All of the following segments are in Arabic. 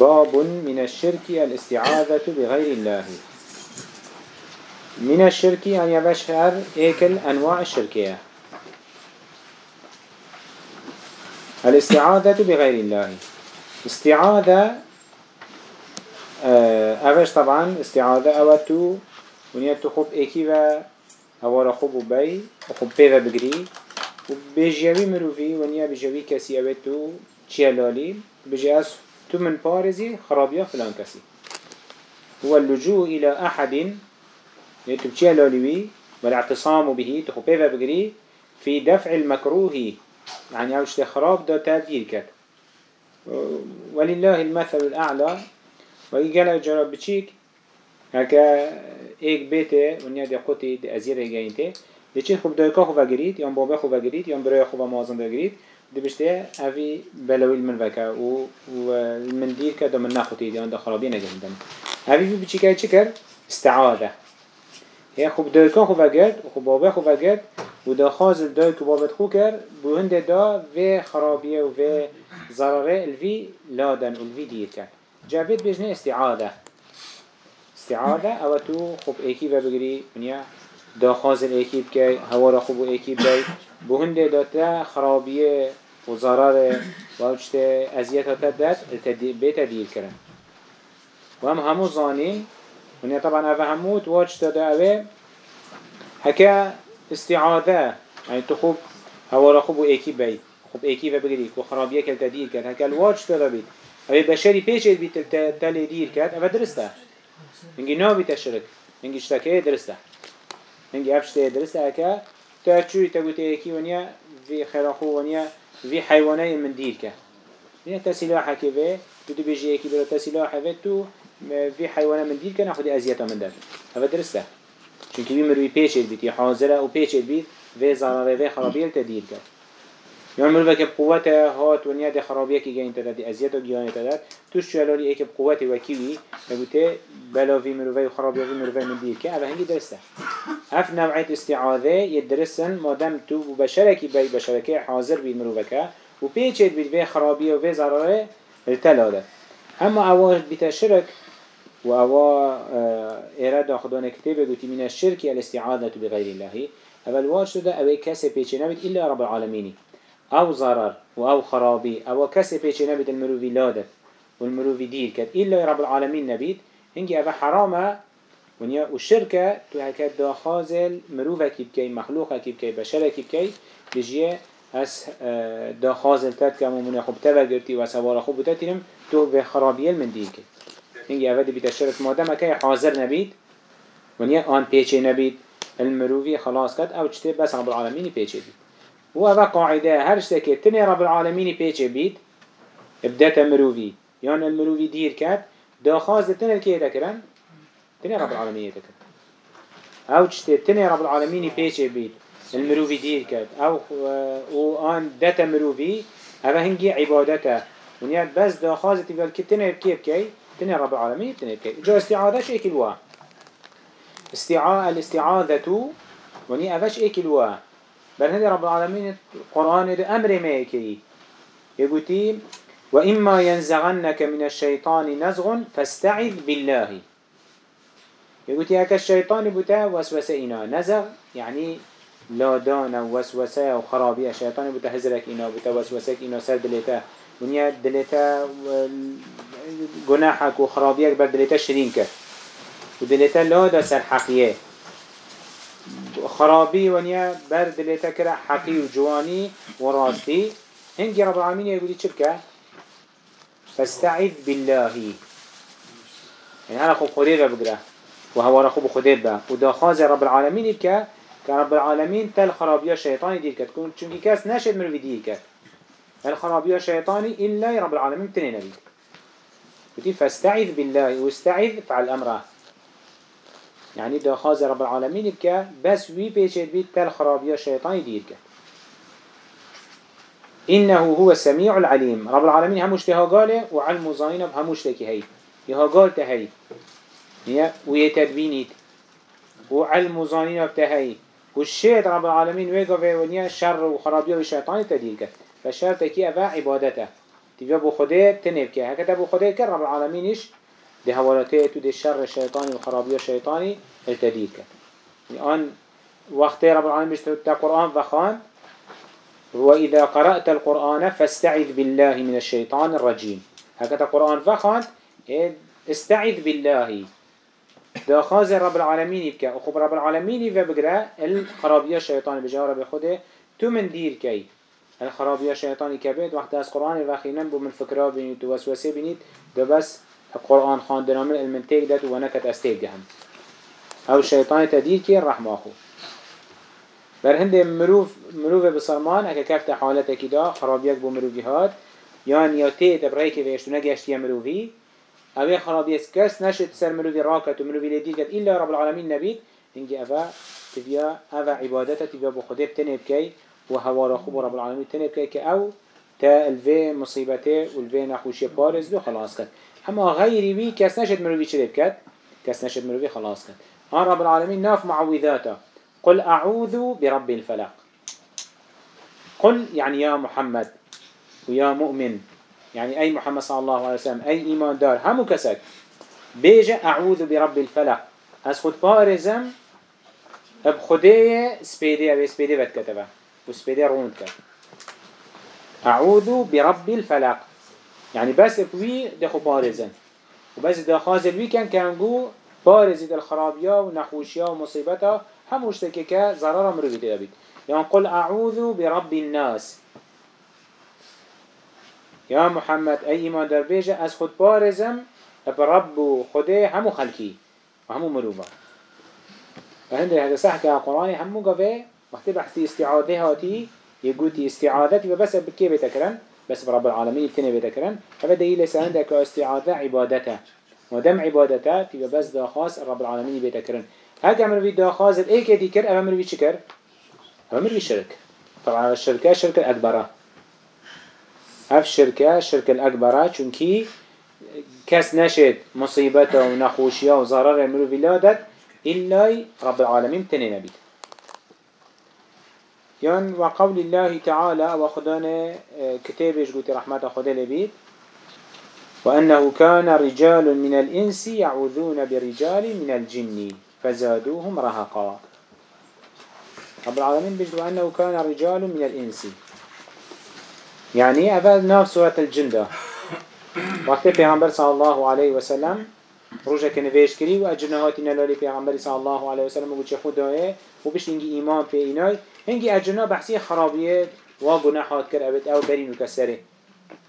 باب من الشرك الاستعاذة بغير الله. من الشرك أن يبشر إيكل أنواع الشركية. الاستعاذة بغير الله. استعاذة أفش طبعا استعاذة أوتو ونيا تخب إيكي و أورا خب بي وخب بيغا بگري وبيجيوي مروفي ونيا بيجيوي كسي أوتو چيالالي بيجي أس تو من بارزي خرابيا فلان كسي. هو اللجوء إلى أحد يتبشي لولوي والاعتصام به تخو بيفا بقري في دفع المكروه. يعني أوش خراب دا تبديل كت ولله المثل الأعلى. ويقال جرب بچيك هكا بيته ونيا دي قوتي دي ازيره جاينته لچين خوب دايكا خوبا قريد يان بابا خوبا قريد يان برايا خوبا مازن دا قريد دي بشته اوي بلوي المنفكا و من دير كده من ناخوتي دي عند خرابين جهندم اوي بچي كاي چكر استعاذة هي خوب دايكا خوبا قرد و خوب بابا خوبا قرد و دا خازل دايك و بابت خو كر بو هنده دا في خرابية و في ضرره الفي لادن و الفي دير كر جاوید بجنه استعاده. استعاده أو تو خوب ایکی و بگیری منیا دا خازل ایکی بکی هوا را خوب ایکی بکی بو هنده داتا خرابیه و ضرر و اوچت ازیت ها تدد بیت دیر کرن. و هم همو زانین منیا طبعا اوه همو تواج تدا اوه هكا استعاده يعني تو خوب هوا خوب ایکی بی. خوب ایکی و بگیری که خرابیه کل تدیر کرد. هكا الواج تدا بید. اوه بشری پیچه بید تل دیر کرد اوه درسته. اینگی نابی تشرک اینگی اشتاکه درسته. اینگی افشته درسته هكا تا تا گوته ایکی ونیا في خراخو ونیا في حيواني من دير كه من تسلاح كيفه تو بيجي كي بلا تسلاح تو في حيوان من دير كه ناخذ ازيته من دار هذا درسته چون كي مروي بيش بيت حاضرة أو بيش بيت في ضرر في خرابيل تدير كه يعني مروي که قوت هات ونیا ده خرابیه که گین تداد ازیت و گیان تداد توش چلالی ای که قوت و کیوی نگوته بلا في مروي خرابیه في مروي من اوه هنگی درسته اف نوعية استعاذة يدرسن مادام تو بشركي بي بشركي حاضر بي مروفكا و بيچيد بيت بي خرابية و التلاده اما اوا بتشرك و اوا اراده خدان كتابه قلت من الشرك الاستعاذة بغير الله. اول واش ده اوه كسي بيچي نبت إلا رب العالمين أو ضرر و أو خرابي أو كسي بيچي نبت المروفي لاده. والمروفي دير كد إلا رب العالمين نبيت؟ هنجي اوه حرامه ونیا و شرکه تو هکت دا خازل مروفة کی بکی مخلوقة کی بکی بشرة کی بکی بجیه از دا خازل تد که من خوب تبا گرتی و سوار خوب تیرم تو به خرابیل من دیر که اینگه اوه دی بیت شرک مادم که حاضر نبید ونیا آن پیچه نبید المروفی خلاص کد أو چته بس رب العالمینی پیچه بید و اوه قاعدة هر شته که تنی رب العالمینی پیچه بید ابدت مروفی یان المروفی دیر کد دا خازل تنه که دکرن تني رب العالمين يتكت أو تشتي تني رب العالمين بيشي بيت المروفي دير كت أو و آن دتا مروفي هذا هنجي عبادته ونيا بس دا خازتي قال كتني كيف كي تني رب العالمين تني كي جو استعاذة شيء كلوا استعاء الاستعاذة ونيا افش إيه كلوا بل هذا رب العالمين القرآن ده أمر ما يكي يقولي وإما ينزغنك من الشيطان نزغ فاستعذ بالله. يقول هكا الشيطان بتا وسوسة إنا نزغ يعني لا دانا وسوسة وخرابية. الشيطان بتا هزرك إنا بتا وسوسك إنا سر دلتا ونيا دلتا گناحك و خرابيك بر دلتا شرين كر و دلتا لا دا سر حقية. خرابي ونيا بر دلتا كرا حقي و جواني و راستي هنگي رب العالمين يقولي چبكا فاستعذ بالله. يعني أنا خوب خدير بقرأ وهو رخوب خدير با ودا خاز رب العالمين يبكا كرب العالمين تل خرابيا شيطاني دير كت كون كاس ناشد مروي دير كت الخرابيا شيطاني إلا رب العالمين تنين نبي بتي فاستعذ بالله واستعذ فعل أمره يعني دا خاز رب العالمين بك بس وي بيشت بيت تل خرابيا شيطاني دير كت إنه هو السميع العليم. رب العالمين هموش تها قاله وعلم زينب هموش هاي يها قال تهي ويتدبينيت وعلم زينب تهي والشيط رب العالمين ويقف ونيا شر وخرابية والشيطان تدير كت فالشر تكي أبا عبادته. تبقى بو خده تنب كه هكذا بو خده كر رب العالمينش ده هوالته تو ده شر الشيطاني وخرابية الشيطاني التدير كت الآن وقت رب العالمين بيشتغل القرآن فخان وإذا قرأت القرآن فاستعذ بالله من الشيطان الرجيم. هكذا القرآن فخان استعذ بالله. دا خاز رب العالمين يبكى وخب رب العالمين يبقى الخرابية الشيطان بجارة بخده تو من دير كي. الخرابية الشيطان كبيت وقت از قرآن وخينا بو من فكرة بنيت ووسوسة بنيت دا بس القرآن خان دنامل المنتيك دات ونكت استيق هم أو الشيطان تدير كي الرحمة آخو. بر هنده مروف مروف بصرمان اكا كفت حالتك دا خرابيك بو مروفي هاد. يان يا تيت بريكي ويشتو نگشت يا مروفي اوه خرابي اسكس نشد سر مروفي راكت و مروفي لديد كت إلا رب العالمين نبيد هنجي اوه تبيا اوه عبادتا تبيا بو خده بتنب كي و هوا خوب رب العالمين تنب كي كي أو تا الفي مصيبته و الفي نخوشي بارز دو خلاص كت اما غيري بي كس نشد مروفي چلب كت كس نشد مروفي خلاص كت هان رب العالمين ناف معوذاته قل أعوذ برب الفلق. قل يعني يا محمد ويا مؤمن. يعني أي محمد صلى الله عليه وسلم أي إيمان دار همو كسك بيجا أعوذ برب الفلق. از خود بارزم اب خدای سپیده أو سپیده بد و أعوذ برب الفلق. يعني بس بوي دخو بارزن وبس دخاز الوي كان كانجو بارزي الخرابيا ونخوشيا ومصيبتا هم اشتكي ضرر مروي تبيت يعني قل أعوذ برب الناس. يا محمد أي إيمان در بيجا أز خود بارزم برب خده همو خلقي وهمو مروبا فهنده هذا صح كقرآن همو قفه وقت بحثي استعاده هاتي يقولي استعادتي بس بكي بتكرن بس برب العالمين يتنى بتكرن هذا دليل سعندك استعادة عبادته. ودم عبادته تبقى بس دا خاص رب العالمين بتكرن هكا مروي دا خاص إيه كدي كر أما مروي شكر؟ أما مروي شرك. طبعا الشركة شركة الأكبرة هف شركة شركة الأكبرة چونكي كس نشد مصيبته ونخوشية وضرر مروي لادت إلا رب العالمين تنين بيت يان وقول الله تعالى وخدان كتابش قلت رحمة خدا لبيت وأنه كان رجال من الإنس يعوذون برجال من الجن. فزادوهم رهقا. رب العالمين بيجدوا أنه كان رجال من الإنس. يعني أفاد ناف سورة الجندة. وقت پیغمبر صلى الله عليه وسلم روجه که نویش کری و اجنهاتی نلالی پیغمبری صلی الله علیه وسلم و چه خود داره و بش اینگی ایمان پی اینای. هنگی اجنه بحثی خرابیه و گناحات کر أو برین و کسره.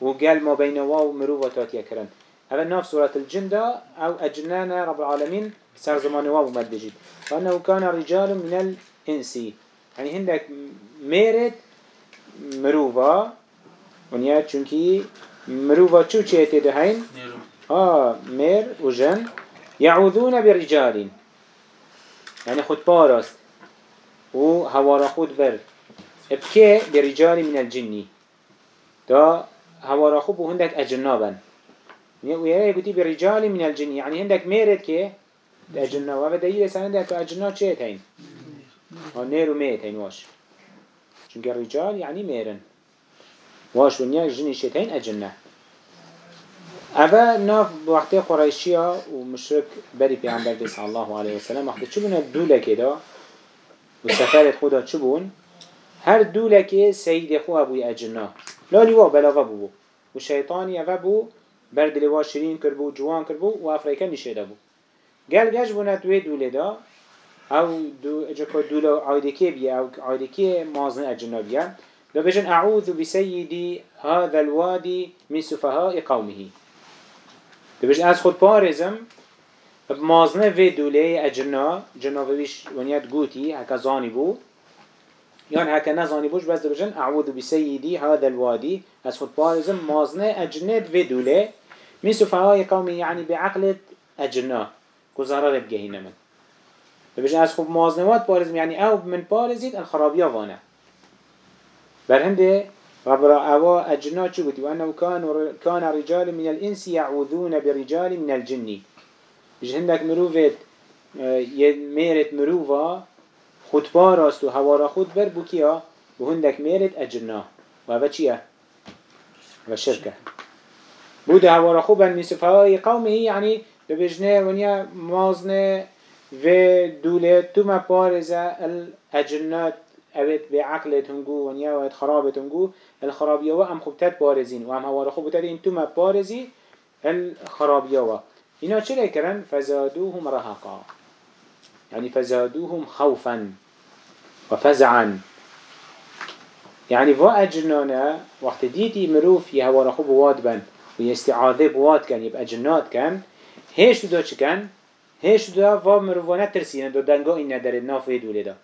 و گل ما بین و مرو و تاتیه کرن. هذا ناف سورة الجندة أو أجنانا رب العالمين سر زمان واب مدجد وأنه كان رجال من الإنس. يعني هندك ميرد مروفا ونيا چونكي مروفا چو چيتي دهين؟ آه مير وجن. يعوذون برجال. يعني خود باراست. و هوارا خود بر. ابكي برجال من الجني دا هوارا خود هندك أجنابا ويا يقولي برجال من الجن. يعني عندك ميرد كي اجنا و ده یه سنه ده تو اجنا چه اتین ها نیرو میه اتین واش. چونکه رجال یعنی میرن واش و جنی جنیش اتین اجنا. اوه ناف وقتی قرائشی ها و مشرک بری پیانبر دیس الله علیه وسلم وقتی چه بونه؟ دوله که دا. و خدا چه بون؟ هر دوله که سید خواه بوی اجنا. لالی وا بلاغه بو و شیطانی اوه بو بردلی وا شیرین بو جوان کرد بو و افریکن نشیده بو. گل گش بونت وی دوله دا. او دو اجاكا دوله عايدكي بيه او عايدكي مازن اجنابيه دا بجن اعوذ بسيدي هذا الوادي من سفهاء قومه. دا بجن از خود پارزم مازنه ودوله دوله اجنا جناویش ونیت گوتی هکا زانی بو. یان هکا نزانی بوش بس بجن اعوذ بسیدی هذا الوادی. از خود پارزم مازنه اجنب ودوله دوله. من سفهاء قومی یعنی بعقلت اجنا. كزارة بجهينة من. بجن أسفل مازنوات بارزم يعني أو من بارزيت الخرابية وأنا برهنده رب أوا أجنا قلت وأنه كان كان رجال من الإنس يعوذون برجال من الجن. بجهندك مروفت ميرت مروفا خود راست و هوارا خود بر بو کیا بو هندک میرد اجرنا و اوه چیه؟ و شرکه. بود هوارا خوب بن میسفه های قومه یعنی ببجنه ونیا مازنه و دوله تو ما پارزه الاجرنات اوید به عقلت هنگو ونیا اوید خرابت هنگو الخرابیه و ام خوبتت بارزین و ام هوارا خوب بتد این تو ما پارزی الخرابیه و اینا چرا کرن فزادوهم رهقا يعني فزادوهم خوفا وفزعا يعني فا أجنانا وقت ديتي مروف يهوار خو بواد بن ويستعاذي بواد كان يبقى جنات كان هیش یعنی دو چکن هیش دو و مروانه ترسینه دو دنگایی نداره نافه دوله دا.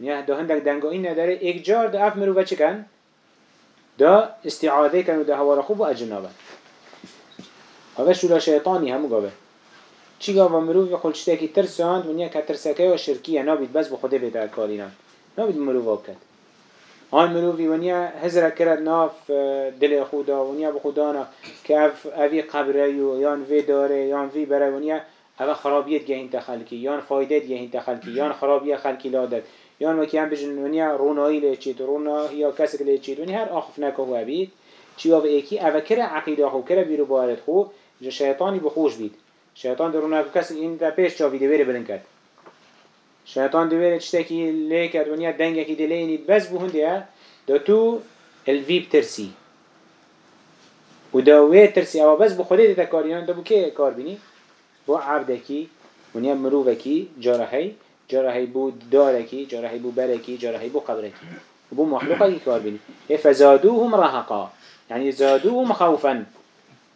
نیه دو هندک دنگایی نداره. ایک جار دو اف مروانه چکن دو استعاده کن و دو هوا خوب و اجنابه اوش دولا شیطانی همو گابه چی گاوا مروه خلچتکی ترساند و نیه که ترسکه و شرکیه یعنی نابید بس بخوده بیده کالینا نابید مروانه کد آن مروفی و نیا هزر کرد ناف دل خودا و نیا بخودانا که اوی قبره یان وی داره یان وی بره و نیا اوه خرابیت گهین تخلکی یان فایده گهین تخلکی یان خرابیه خلکی لادد یان وکی هم بجن و نیا رونایی لیچید رونا یا کسک لیچید و نیا هر آخف نکه هو بید چی و ایکی؟ اوه کره عقیده خو کره بیرو بارد خو شیطانی بخوش بید. شیطان درونه کسی این در پیش چاوی دویره بلند کرد. شیطان دویره چتکی لی کرد و نیا دنگه کی دلینی بس بو دا تو الویب ترسی۔ و دا وی ترسی او بس بو خوده دیتا کاریان دا بو که کار بینی؟ بو عبدکی و نیا مروفکی جارهی جارهی بو دارکی جارهی بو برکی جارهی بو قبرکی بو مخلوقه کی کار بینی۔ فزادوهم رهقا يعني زادوهم خوفا۔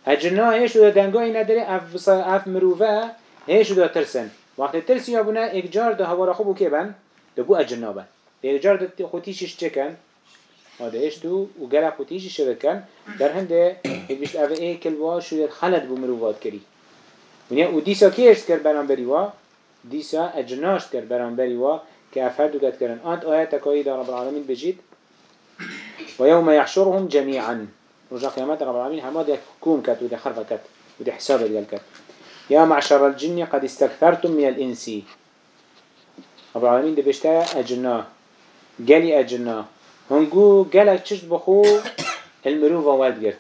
هجرنا هیچ دا دنگایی نداره اف, اف مروفه هیچ دا ترسن۔ وقتی ترسی یا بنا اکجار دا هوا خوبو که بن دا بو اجرنا بن اکجار دا خوتیشش چکن هذا إيش تو وقال خوتيش شبكان در هنده بيشت اوه إيه كلوا شو خلد بو مروفات كري ونیا و دیسا کیش کر برام بریوا دیسا اجناش کر برام بریوا که افهر دوگت کرن. آنت آیت تکایی دا رب العالمین بجید. و یوم یحشرهم جميعا رجع قيامات رب العالمين هما دي كوم كات ودي خرفة كات ودي حساب ديال كات يا معشر الجن قد استكثرتم من الإنس. رب العالمين دي بيشتا أجنا جالي أجنا هنقو جالك تشت بخو المروفة والد قرت.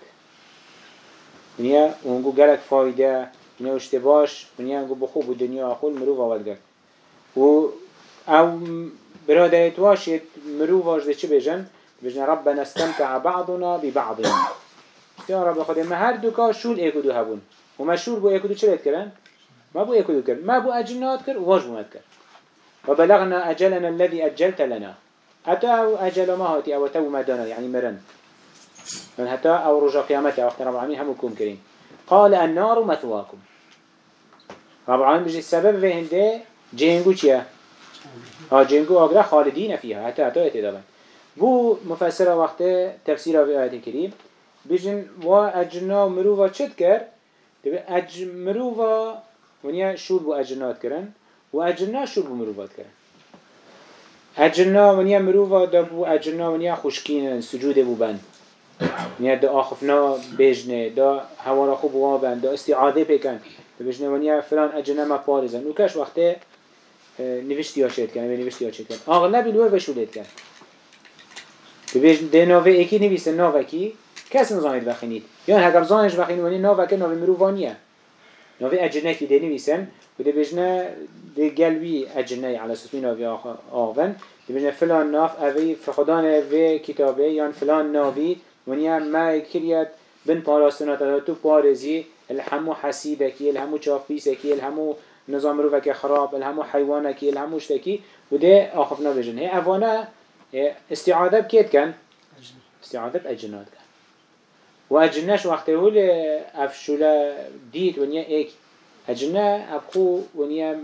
ونيا وهنقو جالك فايدة. ونيا اشتباش ونيا هنقو بخو بالدنيا أخو المروفة والد قرت. و أو برادرت واشيت مروفاش دي چه بيجن؟ بيجن ربنا استمتع بعضنا ببعض يا رب خدا ما هر دو کا شول ایکو دو هبون. و شول بو ایکو دو چلت کرن ما بو ایکو دو کرن ما بو اجنات کر واج بومد کر و بلغنا أجلنا الذي أجلت لنا. حتى أجل ما هاتي أو تو ما دانا يعني مرن. من حتى أو رجا قيامتي وقت رب العالمين هم كوم كريم قال النار مثواكم. رب العالمين بيجي السبب في هنده جينجو چيه ها جينجو اقرا خالدين فيها حتى حتى اتدابن بو مفسر وقت تفسير في آيات الكريم. بيجن وا اجنا مروفا چت كر؟ تبي اج مروفا ونيا شول بو اجنات كرن و اجنا شول بو مروفات كرن؟ اجنا ونيا مروفا دا بو اجنا ونيا خوشكين سجود بو بند. ونيا دا آخفنا بيجنه دا هوارا خوب وابن دا استعاده بكن دا بيجنه ونيا فلان اجنا ما پارزن. وكاش وقته نوشتی ها شد کن نوشتی ها شد کن. اغلب الور بشولید کن. ببیش ده اکی نویسه نوه کی؟ کس نزانید بخینید؟ یا هگر زانش بخینید ونی ناو که ناو مروفانیه ناو اجنه کی دینی ویسن و ده بجنه ده گلوی اجنه على سسمی ناوی آون ده بجنه فلان ناف اوی فخدان اوی کتابه یا فلان ناوی ونیا ما کریت بن پاراستنا تا تو پارزی الهمو حسیدکی الهمو چافیسکی الهمو نظام رو وکی خراب الهمو حیوانکی الهمو شتکی. و ده آخفنا بجن هی اوانه استعاده بکید کن؟ استعاده باجنات کن. و اجنش وقتی هول افشولا دید ونیا ایک. اجنه ابخو ونیا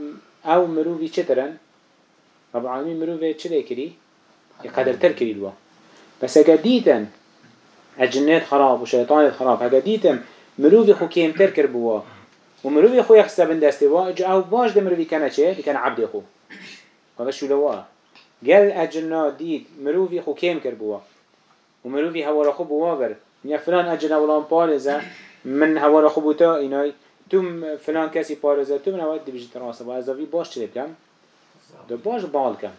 أو مروفی چترن رب العالمين مروفه چه کری؟ يقدر تركري الوا بس اگه دیتن الجنات خراب وشيطان خراب هكا ديتم مروفي خو كيم تركر بوا ومروفي خو يخسى بن دستي وا أو باش ده مروفي كان چه؟ كان عبد خو. هذا شو لوا قال الجنات ديت مروفي خو كيم كر بوا ومروفي هوا خو بوا بر يا فلان اجنا ولان بارزة من هوا خو بوتا اینای تم فلان کسی پارزه تو من اول دیویژن تراسه با ازاوی باش چه بکم دو باش بال کم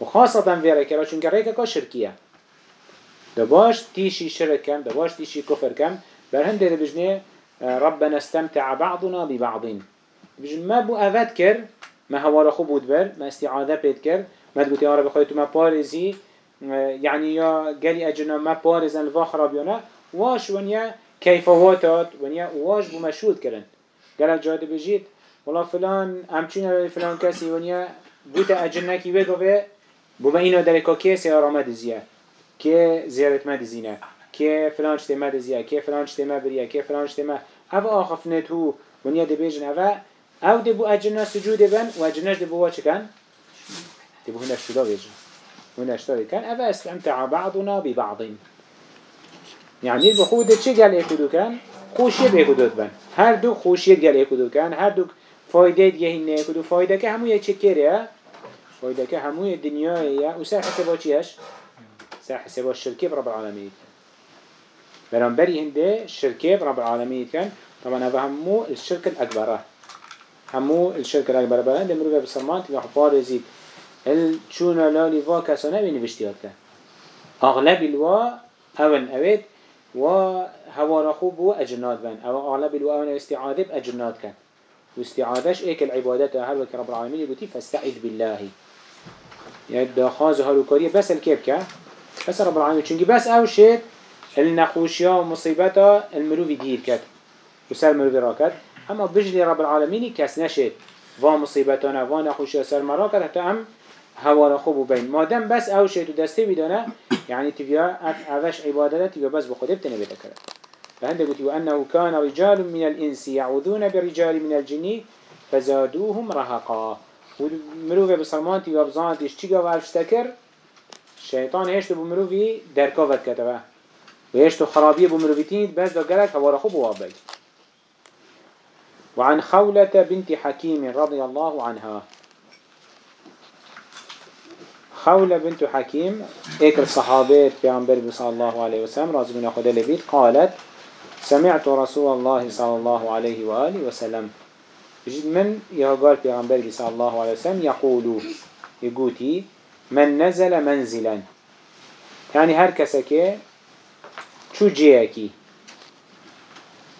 و خاصتا ویره کرا چون که ریکا که شرکیه دباش تيشي شرك كم دباش تيشي كفر كم. برهم ده بجنه ربنا استمتع بعضنا ببعض. بجن ما بو أفاد كر ما هوارا خو بود بر ما استعاذة بيت كر. ما تقول يا رب خيتو ما بارزي یعنی يعني يا قالي أجنا ما بارزا الفخرابيانا واش ونيا كيفواتات ونيا واش بمشود كرن قال جاد بجيت والله فلان أمشينا فلان كاسي ونيا بوتا أجنا كي به بما إنو دركا كيسي آرامد زيا كي زيارة ما دزينه كي فلان شتما دزيا كي فلان شتما بريا كي فلان شتما او آخفنت هو ونیا دبیجن او او دبو أجنا سجود بن و واش كان واچکن؟ دبو هنا شدا بیجن. شدا کن أو استمتع بعضنا ببعض. يعني بخود چه گل اکدو کن خوشیت اکدو بن هر دو خوشیت گل اکدو کن هر دو فایده دیگه هینه اکدو فایده که همو یه چه کره فایده که همو دنیایه و سر حسابا چیش سر حساب الشركة برب العالمين. بري هنده الشركة برب العالمين كان. طبعا هذا همو الشرك الأكبر. همو الشرك الأكبر بلان. دمرو بسرمان تبقى حفار يزيد الچون لا لوا كسانه بين بشتيات كان أغلب الوا أول أويد و هوا خوب و أجنات بان أو أغلب الوا أول استعاذة بأجنات كان واستعاذش إيك العبادات هل وك رب العالمين يقول فاستعذ بالله. يعني خاز هالوكارية بس الكيب كان بس رب العالمين چونكي بس أو شيء النخوشيا ومصيبتا المروفي دير كت وسر المروفي راكت اما بجلي رب العالمين كس نشد. وا مصيبتنا وا نخوشيا سر مراكت حتى ام هوا خوب بين مادام بس أو شيء دسته بدنا يعني تبيا اوش عبادات تبيا بس بخده بتنه بتكره فهند قلت وأنه كان رجال من الإنس يعوذون برجال من الجن فزادوهم رهقا. ومروفي بسلمان تبيا بزان تشتيقا وعرفتكر شیطان هشت بو مروفی درکاوت کتبه و هشت خرابی بو مروفیتین بس دا گلک هوارا خوب وابد وعن خولة بنت حكيم رضي الله عنها. خولة بنت حكيم ايك الصحابات بيعنبر صلى الله عليه وسلم رضي من أخذ لبيت قالت سمعت رسول الله صلى الله عليه وآله وسلم. جد من يهقال بيعنبر صلى الله عليه وسلم يقول يقولي من نزل منزلا. يعني هر كسكي چو جيكي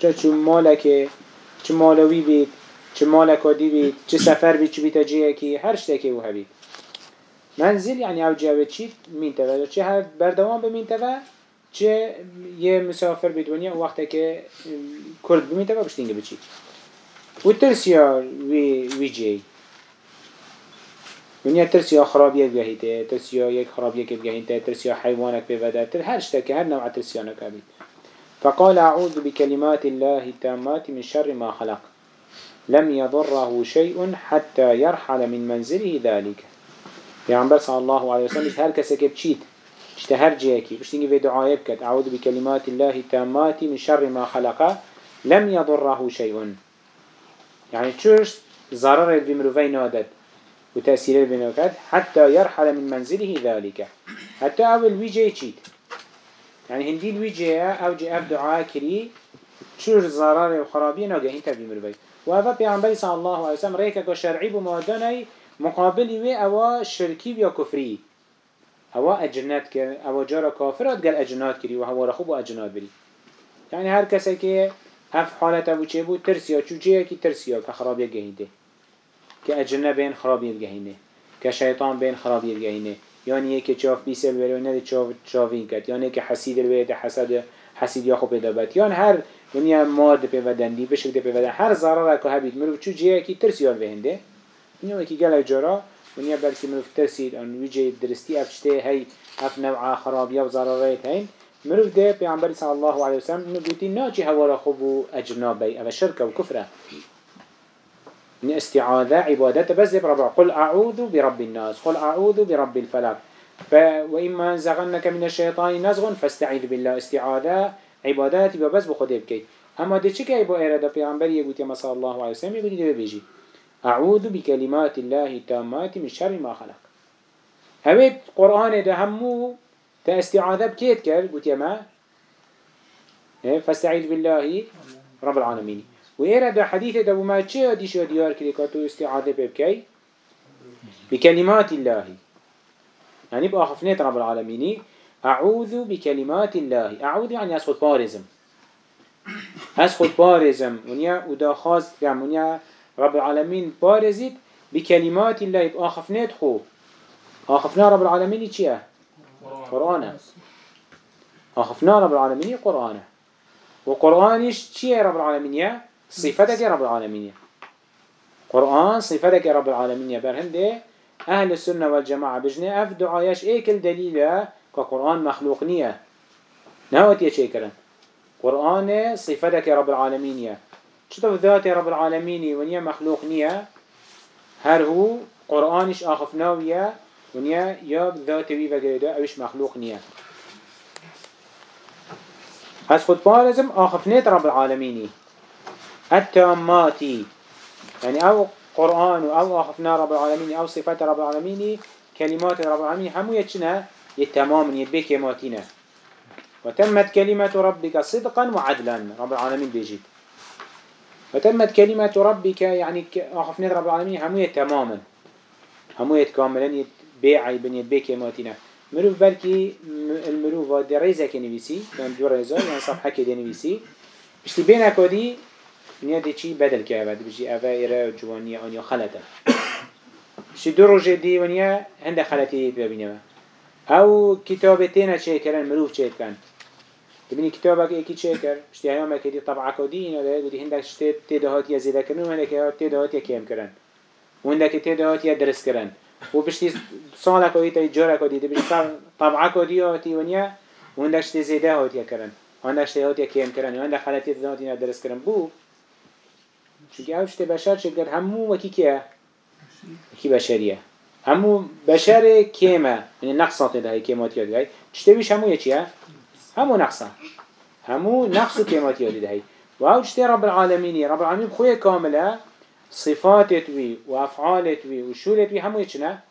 چو مالك چو مالوي بيت چو مالك دي بيت چو سفر بيت چو بيت جيكي هر شتكي وها بيت منزل يعني أو جاوه چي مين تبا چه هر بردوان بمين تبا چه یه مسافر بدونیا وقتی که کرد بمین تبا بشتینگه بچی و ترسیا وی, وی جی ونیا ترسیا خرابیه بگهیده ترسیا یک خرابیه که بگهیده ترسیا حیوانک بوده تر هر شتك هر نوع ترسیا نکبید فقال أعوذ بكلمات الله التامات من شر ما خلق. لم يضره شيء حتى يرحل من منزله ذلك يعني صلى الله عليه وسلم هر كسك بشيت اشتهر جيكي باش تنجي في دعاء بكت أعوذ بكلمات الله التامات من شر ما خلق لم يضره شيء يعني تشوش ضرر بمروفين نادت وتأثير بنوكد حتى يرحل من منزله ذلك. حتى أول ويجي چيت يعني هندي الويجي أو جي أف دعاء كري شو الضرر وخرابية نوجه انت بمروي وهذا بيعنبري صلى الله عليه وسلم ريكا شرعي بموداني مقابل و او شرکی بیا کفری؟ او اجنات که او جارا کافرات گل اجنات کری و هوا را خوب اجنات بری. یعنی هر کسی که هف حالت ابو چه بود ترسیا یکی کی ترسیا که خراب گهینده که اجنه بین خرابی گهینه که شیطان بین خرابی گهینه یعنی که چاف بیسه بری و نده چاف چاوین کرد یعنی که حسید الویت حسد حسید یا خوب دبت یعنی هر دنیا ماد پیودن دی بشک دی هر ضرر که هبید مرو چوچه کی ترسیا بهنده ونیا وکی گل جرا ونیا بلکی مروف ترسید أن ویجه درستی افشته هی اف نوع خرابیه و ضررات هین مروف ده پیامبر صلی الله علیه وسلم نگوتی ناچی هوا خوب و اجنابی أو شرک و کفره من استعاذة عبادته بس برب قل أعوذ برب الناس قل أعوذ برب الفلق. وإما زغنك من الشيطان نزغ فاستعيذ بالله استعاذة عبادات بس بخده بكي أما دي چك أيبو إرادة پیغمبر يقول يا صلى الله عليه وسلم؟ يقول دي بيجي. أعوذ بكلمات الله التامات من شر ما خلق. هويت قرآن ده همو تاستعاذة بكيت كر؟ قلت يا ما؟ إيه؟ فاستعيذ بالله رب العالمين. وإيرا ده حديث ده وما چه ديش ديار كريكاتو استعاذة بكي؟ بكلمات الله. يعني بأخفنيت رب العالمين. أعوذ بكلمات الله. أعوذ يعني أسخد بارزم. أسخد بارزم. ونيا ودا خاص كم ونيا رب العالمين بارزت بكلمات الله. بأخفنيت خو. أخفنا رب العالمين چيه؟ قرآن. أخفنا رب العالمين قرآن. وقرآنش چيه رب العالمين صفتك رب العالمين قرآن صفتك رب العالمين برهنده أهل السنة والجماعة بجنة أف دعايش إيكل دليل كقرآن مخلوق نية. نهوت يشيكرن قرآن صفتك رب العالمين شطف ذات رب العالمين ونيا مخلوق نية هر هو قرآنش آخفناوية ونيا يا ذات بي وقرده أوش مخلوق نية از خود بارزم آخفنيت رب العالمين. التاماتي. يعني أو قرآن أو أخفنا رب العالمين أو صفات رب العالمين كلمات رب العالمين همو يتشنا يتمام يتبك يماتنا وتمت كلمة ربك صدقا وعدلا رب العالمين بيجيت وتمت كلمة ربك يعني أخفنا رب العالمين همو يتماما همو يتكاملا يتبيعي بن يتبك يماتنا مروف بلكي المروف دي ريزة كنبيسي يعني دو ريزة يعني صفحة كده بشتي بينك ودي نیا دی چی بدل بعد بجی اوه ایره جوانی آنیا خلطة. شی دو روژه دی ونیا هنده خلطی ببینه أو کتاب تینا چه کرن مروف چه کن تبینی کتابك ایکی چه کر شتی هیام اکدی طبعا کدی اینا ده گودی هندک شتی تیدهات یا زیده کرن و هندک تیدهات یا کم کرن. و هندک تیدهات یا درس کرن. و بشتی سالک و ایتا جارک و دیده بشتی طبعا کدی آتی ونیا و هندک شتی هات یا کرن. هندک شتی هات یا کم کرن. و هندک خلطی تیدهات یا درس کرن. بو چونکه اوشت بشر کرد؟ همو وکی که وکی بشریه. همو بشر کیمه. یعنی نقصات ده کیمات یاد ده چته بیش همو یه همو نقصه. همو نقص و کیمات یاد ده و أو چته رب العالمینی. رب العالمین خوی کامله. صفاتت وی و افعالت وی و شولت وی همو نه؟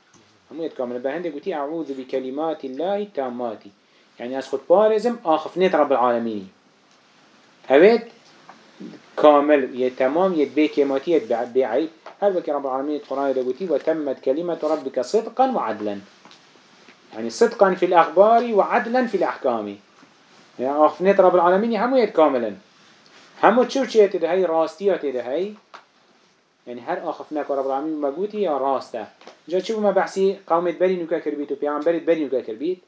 همو یه کامله. به هنده گوتی اعوذ بکلمات الله تاماتی. يعني خود بارزم آخفنیت رب العالمینی. اوید كامل يتمام يتبي كيماتي يتبي عيب هل بك رب العالمين القرآن يدقوتي وتمت كلمة ربك صدقا وعدلا يعني صدقا في الأخبار وعدلا في الأحكام يعني أخفنيت رب العالمين همو يت كاملا همو تشوف شيء تدهي راستية تدهي يعني هر أخفناك رب العالمين مقوتي يا راسته؟ جا شوف ما بحسي قومة بني نوكا كربيت و بريد بني نوكا كربيت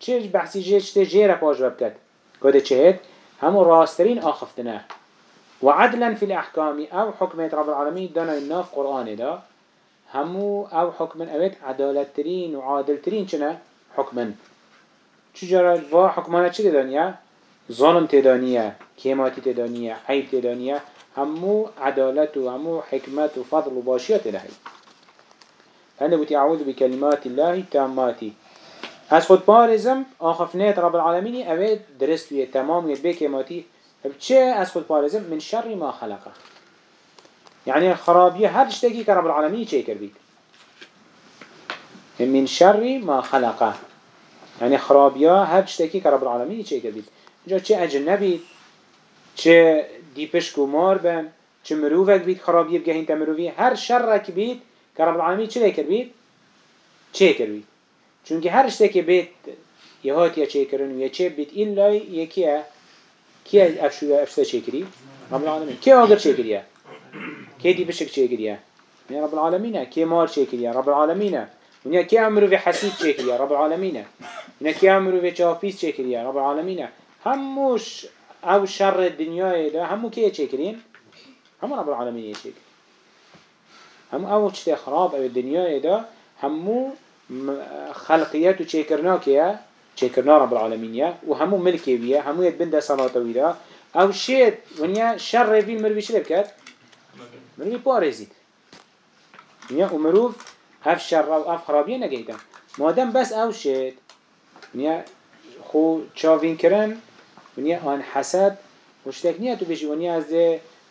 چه بحسي جيش تجيرا باش ببكت كده همو راسترين آخفتناه وعدلا في الأحكام أو حكمة رب العالمين دانا الناف قرآن دا. همو أو حكم أويت عدالترين وعادلترين چنا حكما چجرا با حكمانا چه تدانيا ظلم تدانيا كيماتي تدانيا عيب تدانيا همو عدالت وهمو حكمت وفضل وباشيات لهي فأنا بتي أعوذ بكلمات الله تاماتي از خود بارزم آخفنيت رب العالمين أويت درست تمام يتبه كيماتي بچه از خود پارزم من شر ما خلقه. يعني خرابية هر شتكي كرب العالمين چه كر من شر ما خلقه. یعنی خرابیا هر چتکی که رب العالمین چه کبید اینجا چه اجنبی چه دیپش گمار بن چه مروفک بید خرابی بگهین تمروفی هر شرک بید كرب رب العالمین چه کر بید؟ چه کر بید؟ چونکه هر شتکی بید یه هات یا چه کرن یا چه بید ایلا یکیه کی افشو افشته چه رب العالمین. کی آگر چه کریه؟ کیه دیپشک چه من یعنی رب العالمين كي مار چه رب العالمين ونيا كي امر في حسيد شكل يا رب العالمين نکی هم رو به چاپیس چکریه رب العالمینه هموش او شر دنیای ده همو که چکرین همو رب العالمین چکر همو او چه خراب او دنیای ده همو خلقیت و چکرنا که چکرنا رب العالمین و همو ملکی بیه همو یه بنده صلات ویده. او شید ونیا شر روی مروی شرب کرد مروی پارزید. ونیا او مروف هف شر و اف خرابیه نگیدم. مادم بس او شید ونيا خو چاوين کرن ونیا آن حسد مشتک نیه تو بشی ونیا از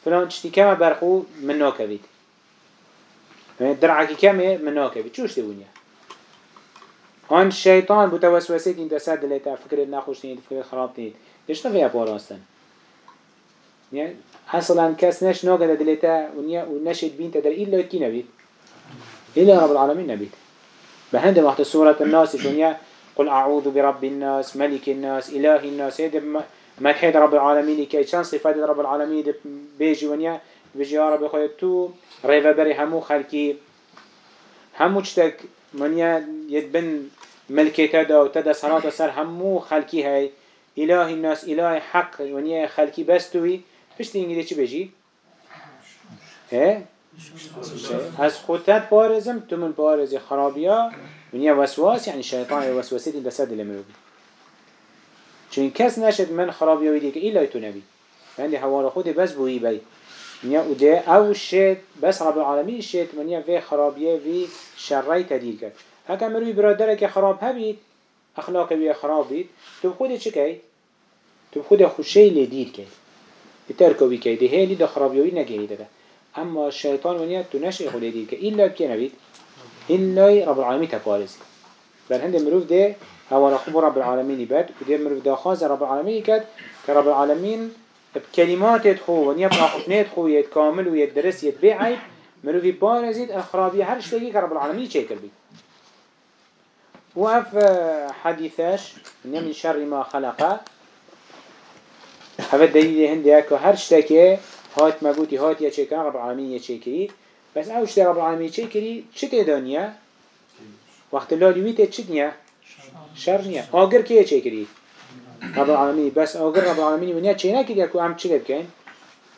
فلان چتی کمه برخو من ناکوید. درعکی کمه من ناکوید. چوش دی ونیا آن شیطان بو توسوسه این دسته دلیتا فکر نخوش نید فکر خراب نید دشتا فيها باراستن يعني اصلا كاس نش ناقد دلتا ونيا ونشد بين تدر إلا كي نبيت إلا رب العالمين نبيت بهند وقت سورة الناس الدنيا قل أعوذ برب الناس ملك الناس إله الناس. هذا مدحيد رب العالمين كي شان صفات رب العالمين بيجي ونيا بيجي يا رب خويا تو ريفا بري همو خلقي. همو چتك منيا يدبن ملكي تدا وتدا صلاة سر همو خلقي هاي. إله الناس إله حق ونيا خلقي بس توي. انگلی چی بيجي؟ ها از خودت بارزم تو من بارز خرابيا ونیا وسواس یعنی شیطان وسوسه دی دست دل مروی چون کس نشد من خراب یا ویدی که ایلای تو نبی. خود بس بویی بی. ونیا اوده او شد بس رب العالمین شد ونیا في خرابیه في شرعی تدیر کرد. هکه مروی برادره که خراب هبید اخلاق وی خراب بید تو خود چه تو خود خوشی لدید که ترکوی که ده هلی ده خرابیوی نگهیده. ده اما شیطان ونيا تو نشه خود دید که ایلا که إلا رب العالمين تبارز بل هند مروف ده هو رخوب رب العالمين بد وده مروف ده خاز رب العالمين كد كرب العالمين بكلمات خو ونيا بأخفنات خو يد كامل ويد درس يد بيعيب مروفي بارزيد الخرابية هر شتاقي كرب العالمين شاكر بي. وف حديثاش من شر ما خلق. هذا دليل هندي أكو هر شتاكي هات مبوتي هات يا شكرا رب العالمين يا بس اوش رب العالمين شكري شت دنيا وقت الله لويت شتنيا شر نيا آگر كيه شكري رب العالمين بس آگر رب العالمين ونيا چينا كده كو عم چلب كين